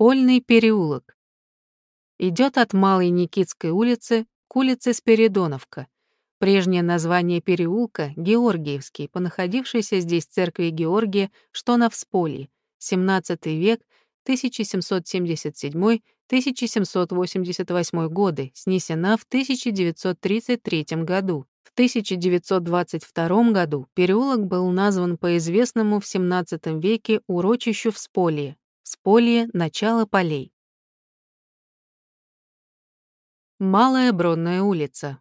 Спольный переулок. Идет от Малой Никитской улицы к улице Спиридоновка. Прежнее название переулка — Георгиевский, по находившейся здесь церкви Георгия, что на Всполье, 17 век, 1777-1788 годы, снесена в 1933 году. В 1922 году переулок был назван по известному в XVII веке урочищу Всполье, Всполье — начало полей. Малая Бронная улица.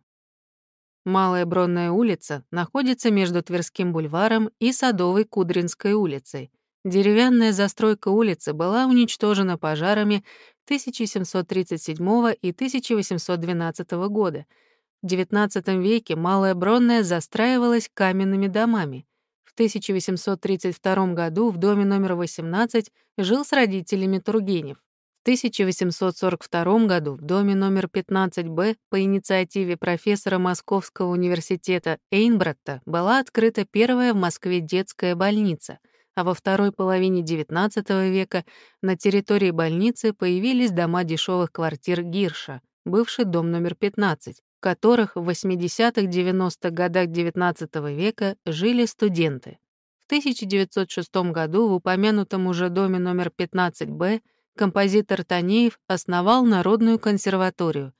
Малая Бронная улица находится между Тверским бульваром и Садовой Кудринской улицей. Деревянная застройка улицы была уничтожена пожарами 1737 и 1812 года. В XIX веке Малая Бронная застраивалась каменными домами. В 1832 году в доме номер 18 жил с родителями Тургенев. В 1842 году в доме номер 15Б по инициативе профессора Московского университета Эйнбратта была открыта первая в Москве детская больница, а во второй половине XIX века на территории больницы появились дома дешевых квартир Гирша, бывший дом номер 15, в которых в 80-90-х годах XIX века жили студенты. В 1906 году в упомянутом уже доме номер 15Б композитор Танеев основал Народную консерваторию.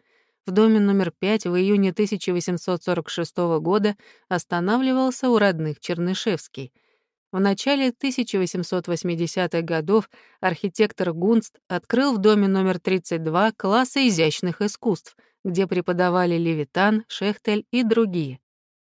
В доме номер 5 в июне 1846 года останавливался у родных Чернышевский. В начале 1880-х годов архитектор Гунст открыл в доме номер 32 классы изящных искусств, где преподавали Левитан, Шехтель и другие.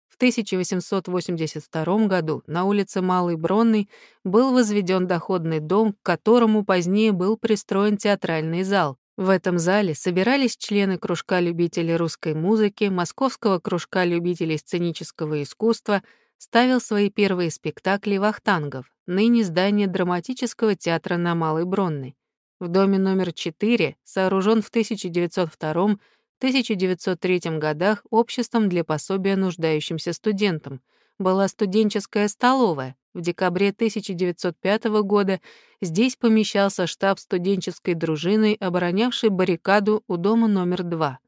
В 1882 году на улице Малой Бронной был возведен доходный дом, к которому позднее был пристроен театральный зал. В этом зале собирались члены кружка любителей русской музыки, Московского кружка любителей сценического искусства, ставил свои первые спектакли Вахтангов, ныне здание драматического театра на Малой Бронной. В доме номер 4, сооружен в 1902 1903 годах обществом для пособия нуждающимся студентам. Была студенческая столовая. В декабре 1905 года здесь помещался штаб студенческой дружины, оборонявшей баррикаду у дома номер 2.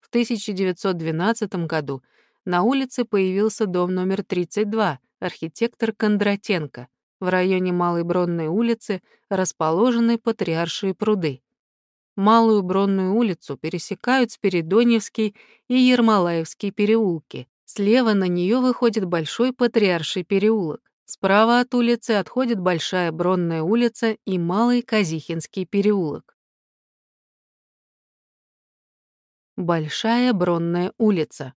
В 1912 году на улице появился дом номер 32, архитектор Кондратенко. В районе Малой Бронной улицы расположены Патриаршие пруды. Малую Бронную улицу пересекают Спиридоневский и Ермолаевский переулки. Слева на нее выходит Большой Патриарший переулок. Справа от улицы отходит Большая Бронная улица и Малый Казихинский переулок. Большая Бронная улица.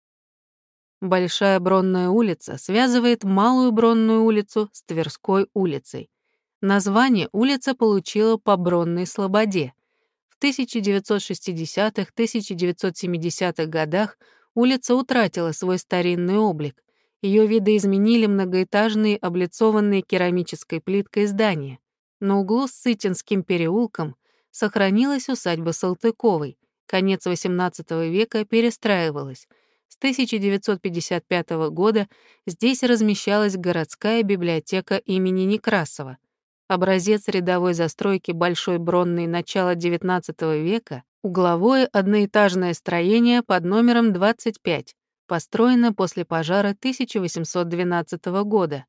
Большая Бронная улица связывает Малую Бронную улицу с Тверской улицей. Название улица получила по Бронной Слободе. 1960-1970-х годах улица утратила свой старинный облик. Ее видоизменили многоэтажные, облицованные керамической плиткой здания. На углу с Сытинским переулком сохранилась усадьба Салтыковой. Конец XVIII века перестраивалась. С 1955 года здесь размещалась городская библиотека имени Некрасова — образец рядовой застройки Большой Бронной начала XIX века, угловое одноэтажное строение под номером 25, построено после пожара 1812 года.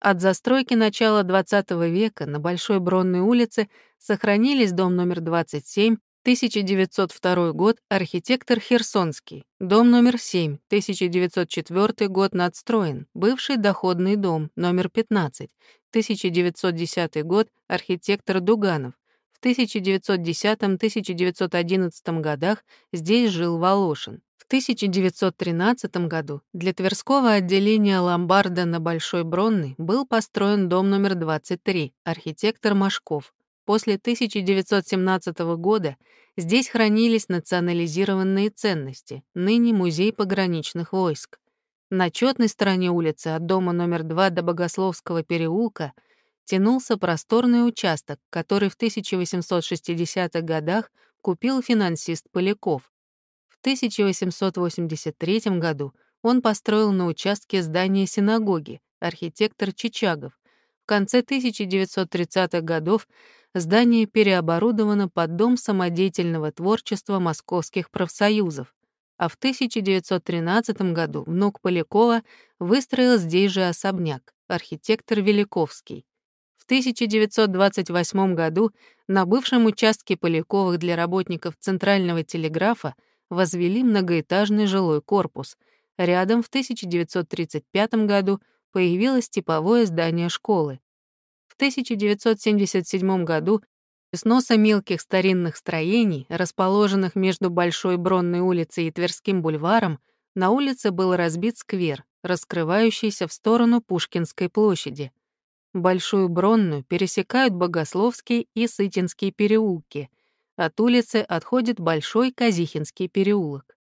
От застройки начала XX века на Большой Бронной улице сохранились дом номер 27, 1902 год, архитектор Херсонский. Дом номер 7, 1904 год надстроен. Бывший доходный дом, номер 15. 1910 год, архитектор Дуганов. В 1910-1911 годах здесь жил Волошин. В 1913 году для Тверского отделения ломбарда на Большой Бронной был построен дом номер 23, архитектор Машков. После 1917 года здесь хранились национализированные ценности, ныне музей пограничных войск. На четной стороне улицы от дома номер 2 до Богословского переулка тянулся просторный участок, который в 1860-х годах купил финансист Поляков. В 1883 году он построил на участке здание синагоги, архитектор Чичагов. В конце 1930-х годов здание переоборудовано под Дом самодеятельного творчества московских профсоюзов, а в 1913 году внук Полякова выстроил здесь же особняк, архитектор Великовский. В 1928 году на бывшем участке Поляковых для работников Центрального телеграфа возвели многоэтажный жилой корпус. Рядом в 1935 году появилось типовое здание школы. В 1977 году сноса мелких старинных строений, расположенных между Большой Бронной улицей и Тверским бульваром, на улице был разбит сквер, раскрывающийся в сторону Пушкинской площади. Большую Бронную пересекают Богословский и Сытинский переулки. От улицы отходит Большой Казихинский переулок.